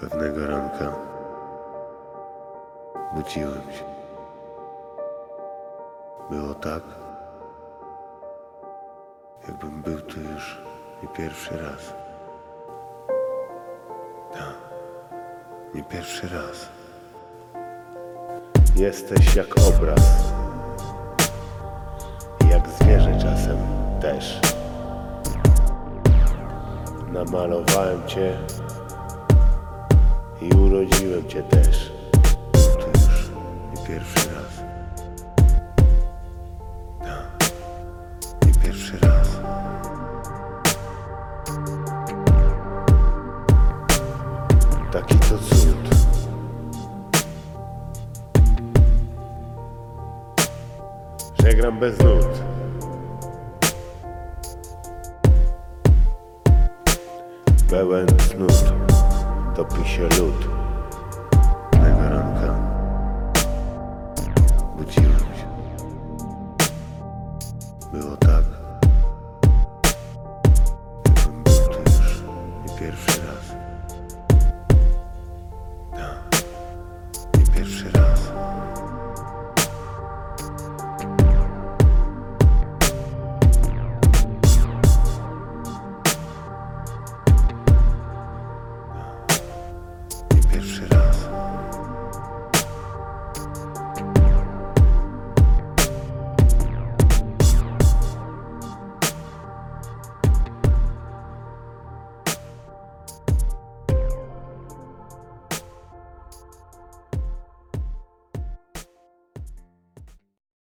Pewnego ranka budziłem się. Było tak, jakbym był tu już nie pierwszy raz. Tak, nie pierwszy raz. Jesteś jak obraz, jak zwierzę czasem też. Namalowałem cię i urodziłem cię też. To już nie pierwszy raz. Tak, nie pierwszy raz. Taki to cud. Że gram bez nut. Pełen snut, topi się lód. Tego ranka budziłem się. Było tak, jakbym był tu już nie pierwszy raz.